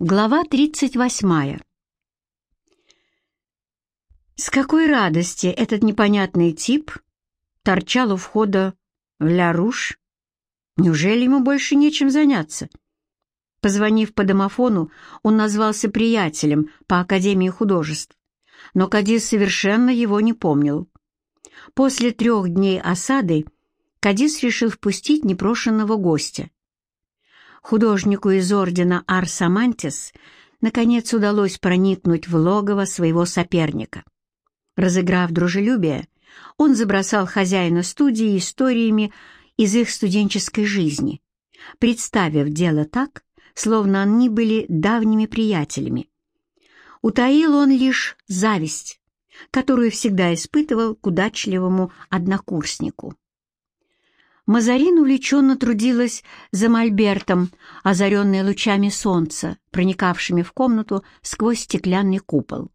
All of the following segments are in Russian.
Глава 38. С какой радости этот непонятный тип торчал у входа в Ля Руш? Неужели ему больше нечем заняться? Позвонив по домофону, он назвался приятелем по Академии художеств, но Кадис совершенно его не помнил. После трех дней осады Кадис решил впустить непрошенного гостя. Художнику из ордена Арсамантис наконец удалось проникнуть в логово своего соперника. Разыграв дружелюбие, он забросал хозяина студии историями из их студенческой жизни, представив дело так, словно они были давними приятелями. Утаил он лишь зависть, которую всегда испытывал к удачливому однокурснику. Мазарин увлеченно трудилась за мольбертом, озаренной лучами солнца, проникавшими в комнату сквозь стеклянный купол.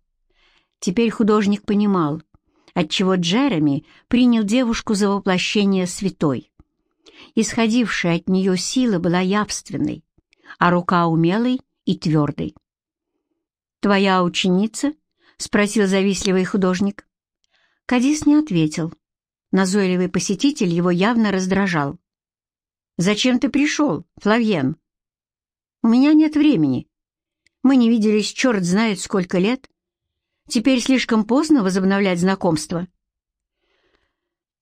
Теперь художник понимал, отчего Джереми принял девушку за воплощение святой. Исходившая от нее сила была явственной, а рука умелой и твердой. «Твоя ученица?» — спросил завистливый художник. Кадис не ответил. Назойливый посетитель его явно раздражал. «Зачем ты пришел, Флавьен?» «У меня нет времени. Мы не виделись черт знает сколько лет. Теперь слишком поздно возобновлять знакомство».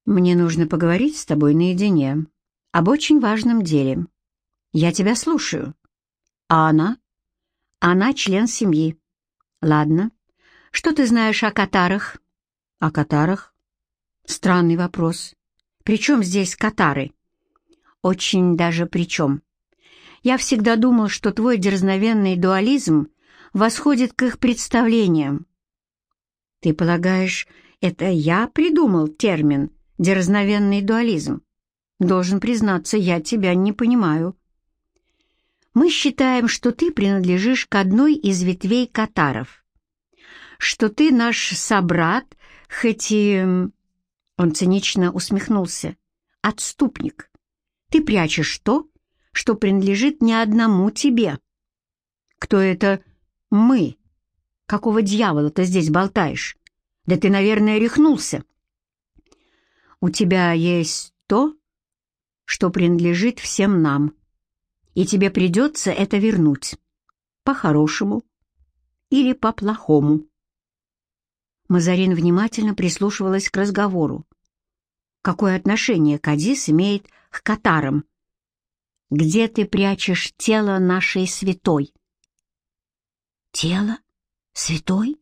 «Мне нужно поговорить с тобой наедине об очень важном деле. Я тебя слушаю. А она? Она член семьи. Ладно. Что ты знаешь о катарах? О катарах? Странный вопрос. При чем здесь катары? Очень даже при чем. Я всегда думал, что твой дерзновенный дуализм восходит к их представлениям. Ты полагаешь, это я придумал термин «дерзновенный дуализм»? Должен признаться, я тебя не понимаю. Мы считаем, что ты принадлежишь к одной из ветвей катаров, что ты наш собрат, хоть и... Он цинично усмехнулся. Отступник. Ты прячешь то, что принадлежит не одному тебе. Кто это «мы»? Какого дьявола ты здесь болтаешь? Да ты, наверное, рехнулся. У тебя есть то, что принадлежит всем нам, и тебе придется это вернуть, по-хорошему или по-плохому. Мазарин внимательно прислушивалась к разговору. Какое отношение Кадис имеет к катарам? Где ты прячешь тело нашей святой? Тело? Святой?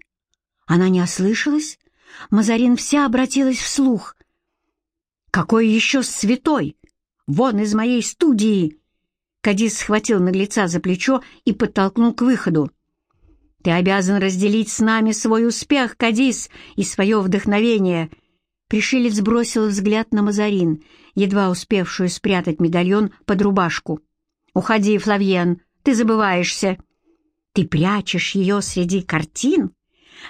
Она не ослышалась? Мазарин вся обратилась вслух. «Какой еще святой? Вон из моей студии!» Кадис схватил наглеца за плечо и подтолкнул к выходу. «Ты обязан разделить с нами свой успех, Кадис, и свое вдохновение!» Пришелец бросил взгляд на Мазарин, едва успевшую спрятать медальон под рубашку. «Уходи, Флавьен, ты забываешься!» «Ты прячешь ее среди картин?»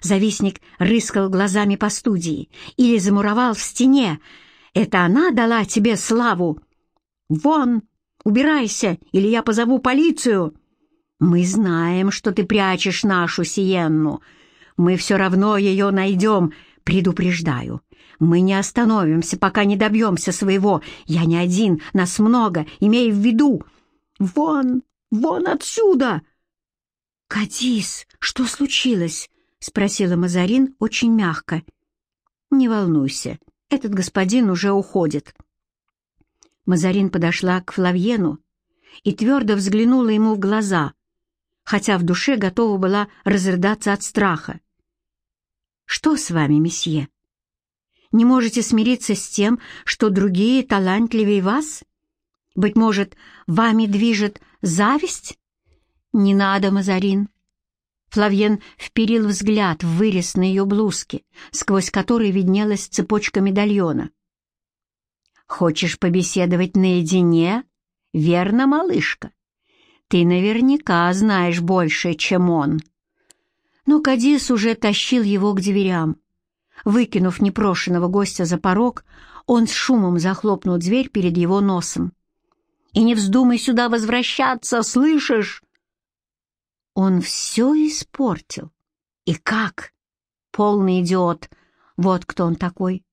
Завистник рыскал глазами по студии или замуровал в стене. «Это она дала тебе славу?» «Вон! Убирайся, или я позову полицию!» «Мы знаем, что ты прячешь нашу Сиенну. Мы все равно ее найдем, предупреждаю. Мы не остановимся, пока не добьемся своего. Я не один, нас много, имей в виду. Вон, вон отсюда!» «Кадис, что случилось?» — спросила Мазарин очень мягко. «Не волнуйся, этот господин уже уходит». Мазарин подошла к Флавьену и твердо взглянула ему в глаза, хотя в душе готова была разрыдаться от страха. «Что с вами, месье? Не можете смириться с тем, что другие талантливее вас? Быть может, вами движет зависть?» «Не надо, Мазарин». Флавьен вперил взгляд в вырез на ее блузке, сквозь который виднелась цепочка медальона. Хочешь побеседовать наедине? Верно, малышка? Ты наверняка знаешь больше, чем он. Но Кадис уже тащил его к дверям. Выкинув непрошенного гостя за порог, он с шумом захлопнул дверь перед его носом. «И не вздумай сюда возвращаться, слышишь?» Он все испортил. И как? Полный идиот. Вот кто он такой.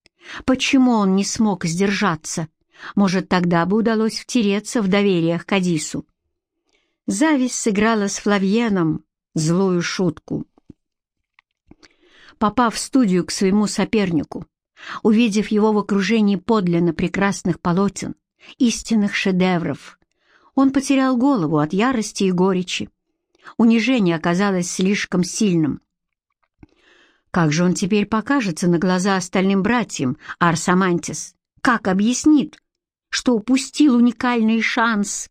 Почему он не смог сдержаться? Может, тогда бы удалось втереться в доверие к Кадису. Зависть сыграла с Флавьеном злую шутку. Попав в студию к своему сопернику, увидев его в окружении подлинно прекрасных полотен, истинных шедевров, он потерял голову от ярости и горечи. Унижение оказалось слишком сильным. Как же он теперь покажется на глаза остальным братьям, Арсамантис? Как объяснит, что упустил уникальный шанс?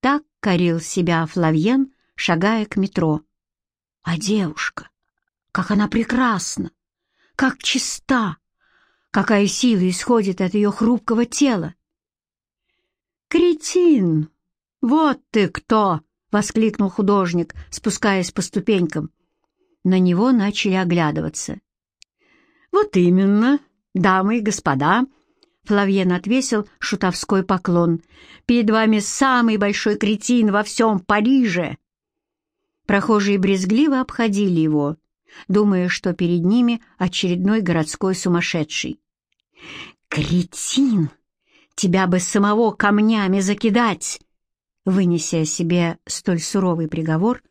Так корил себя Флавьен, шагая к метро. А девушка, как она прекрасна, как чиста, какая сила исходит от ее хрупкого тела. «Кретин! Вот ты кто!» — воскликнул художник, спускаясь по ступенькам. На него начали оглядываться. «Вот именно, дамы и господа!» Флавьен отвесил шутовской поклон. «Перед вами самый большой кретин во всем Париже!» Прохожие брезгливо обходили его, думая, что перед ними очередной городской сумасшедший. «Кретин!» тебя бы самого камнями закидать!» Вынеся себе столь суровый приговор,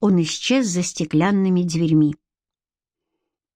он исчез за стеклянными дверьми.